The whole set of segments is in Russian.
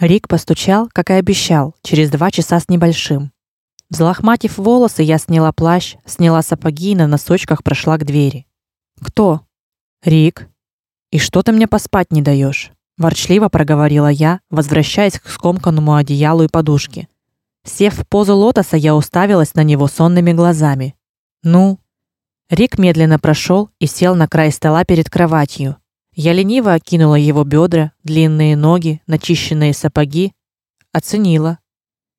Рик постучал, как и обещал, через два часа с небольшим. Взлохматив волосы, я сняла плащ, сняла сапоги и на носочках прошла к двери. Кто? Рик. И что ты мне поспать не даешь? ворчливо проговорила я, возвращаясь к скомканному одеялу и подушке. Сев в позу лотоса, я уставилась на него сонными глазами. Ну, Рик медленно прошел и сел на край стола перед кроватью. Я лениво окинула его бедра, длинные ноги, начищенные сапоги, оценила.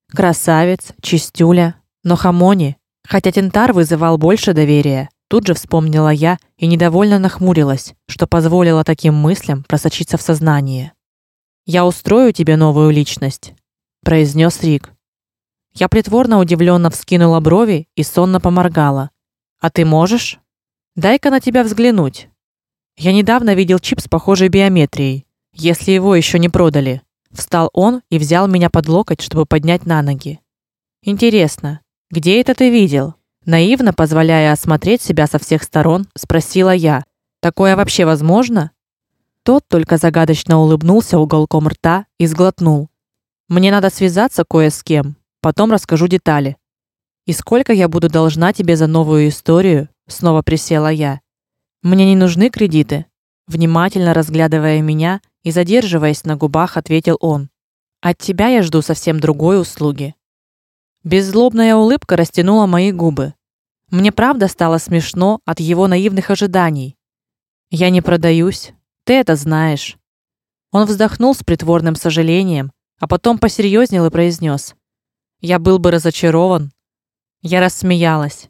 Красавец, чистюля, но хамони, хотя Тентар вызывал больше доверия. Тут же вспомнила я и недовольно нахмурилась, что позволило таким мыслям просочиться в сознание. Я устрою тебе новую личность, произнес Рик. Я притворно удивленно вскинула брови и сонно поморгала. А ты можешь? Дай-ка на тебя взглянуть. Я недавно видел чип с похожей биометрией, если его еще не продали. Встал он и взял меня под локоть, чтобы поднять на ноги. Интересно, где это ты видел? Наивно позволяя осмотреть себя со всех сторон, спросила я: "Такое вообще возможно?" Тот только загадочно улыбнулся уголком рта и сглотнул. Мне надо связаться кое с кем, потом расскажу детали. И сколько я буду должна тебе за новую историю? Снова присела я. Мне не нужны кредиты, внимательно разглядывая меня и задерживаясь на губах, ответил он. От тебя я жду совсем другой услуги. Беззлобная улыбка растянула мои губы. Мне правда стало смешно от его наивных ожиданий. Я не продаюсь, ты это знаешь. Он вздохнул с притворным сожалением, а потом посерьезнел и произнес: "Я был бы разочарован". Я рассмеялась.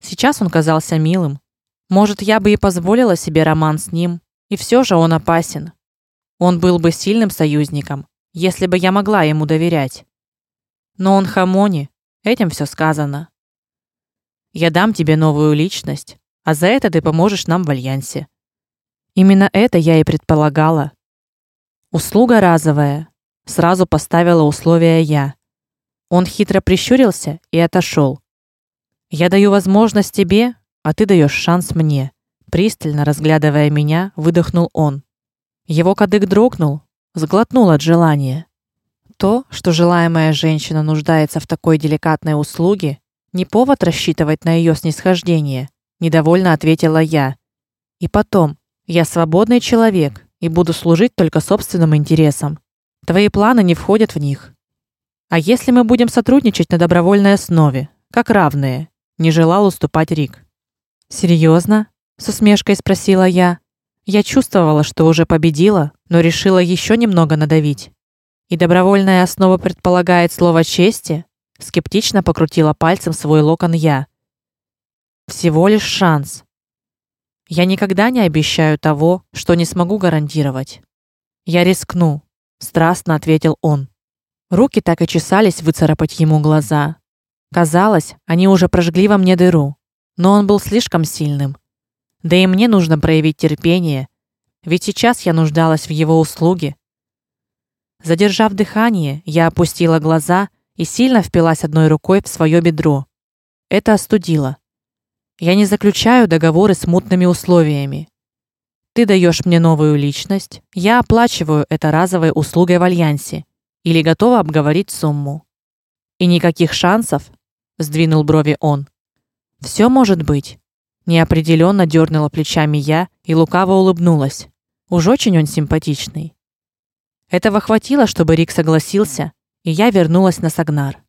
Сейчас он казался милым. Может, я бы и позволила себе роман с ним, и все же он опасен. Он был бы сильным союзником, если бы я могла ему доверять. Но он хамони, Этим все сказано. Я дам тебе новую личность, а за это ты поможешь нам в альянсе. Именно это я и предполагала. Услуга разовая, сразу поставила условия я. Он хитро прищурился и отошел. Я даю возможность тебе, а ты даешь шанс мне. Пристально разглядывая меня, выдохнул он. Его кадык дрогнул, сглотнул от желания. То, что желаемая женщина нуждается в такой деликатной услуге, не повод рассчитывать на ее снисхождение, недовольно ответила я. И потом, я свободный человек и буду служить только собственным интересам. Твои планы не входят в них. А если мы будем сотрудничать на добровольной основе, как равные? Не желал уступать Рик. Серьезно? с усмешкой спросила я. Я чувствовала, что уже победила, но решила еще немного надавить. И добровольная основа предполагает слово чести? Скептично покрутила пальцем свой локон я. Всего лишь шанс. Я никогда не обещаю того, что не смогу гарантировать. Я рискну, страстно ответил он. Руки так и чесались выцарапать ему глаза. Казалось, они уже прожгли во мне дыру, но он был слишком сильным. Да и мне нужно проявить терпение, ведь сейчас я нуждалась в его услуге, Задержав дыхание, я опустила глаза и сильно впилась одной рукой в свое бедро. Это остудило. Я не заключаю договоры с мутными условиями. Ты даешь мне новую личность, я оплачиваю это разовой услугой в альянсе или готова обговорить сумму. И никаких шансов, сдвинул брови он. Все может быть. Неопределенно дернула плечами я и лукаво улыбнулась. Уж очень он симпатичный. Этого хватило, чтобы Рик согласился, и я вернулась на Сагнар.